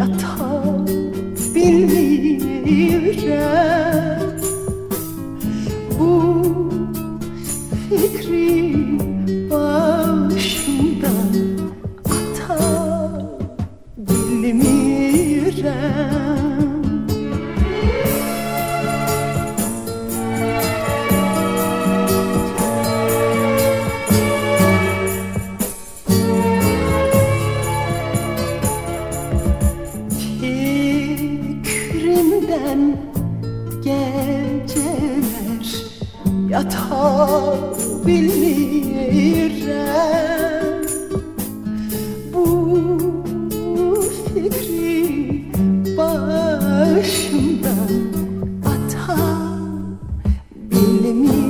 やった。Yata bilmirəm Bu fikri başımdan Ata bilmirəm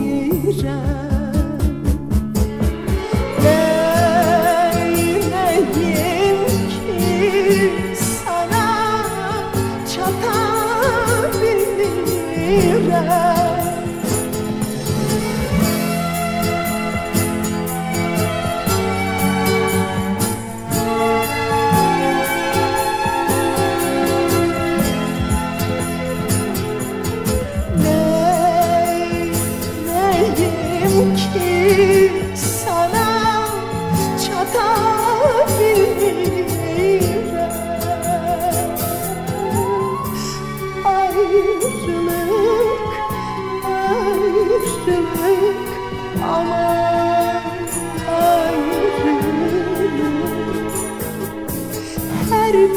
Yeah. ayrılık aman ayrılık Her bir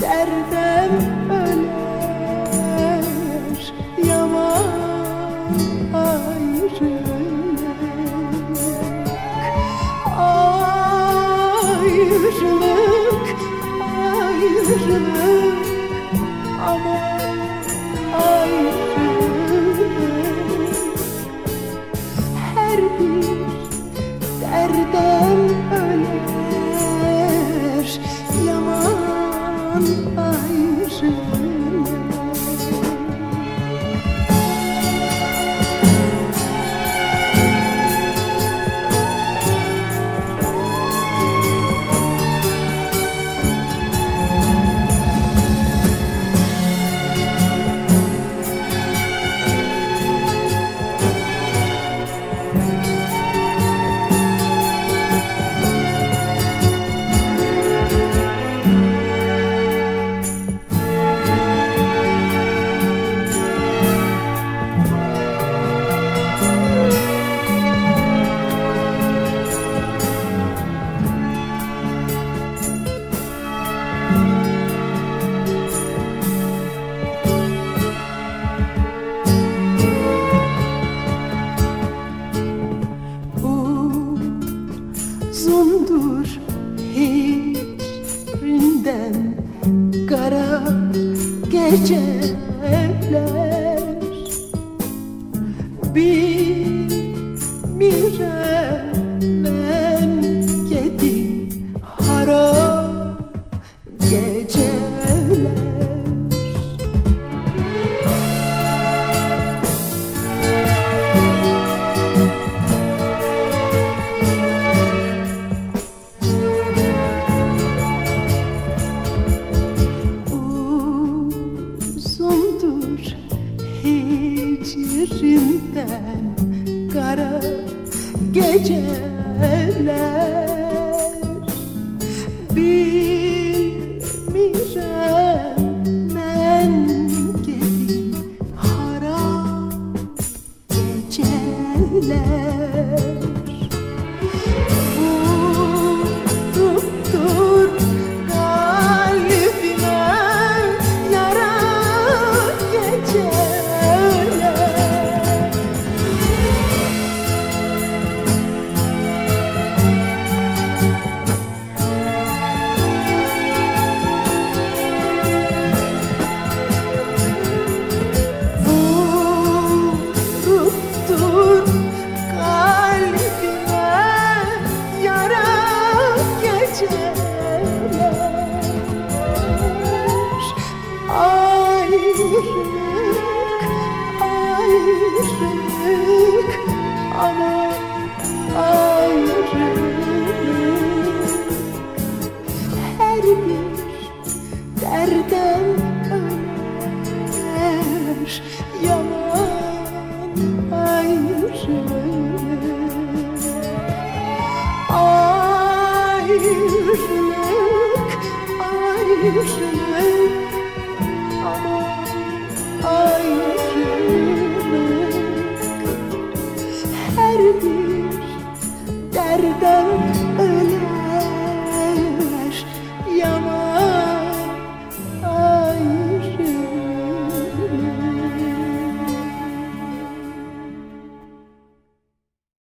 derdem öler yaman ayrılık Ayrılık ayrılık. Aman. recordar. Hiçbirinden kara geceler hicrinden kara geceler. Bilmirem ayrılık ama ayrılık Her bir derden öler yaman ayrılık Ayrılık, ayrılık ayrılık Her bir derden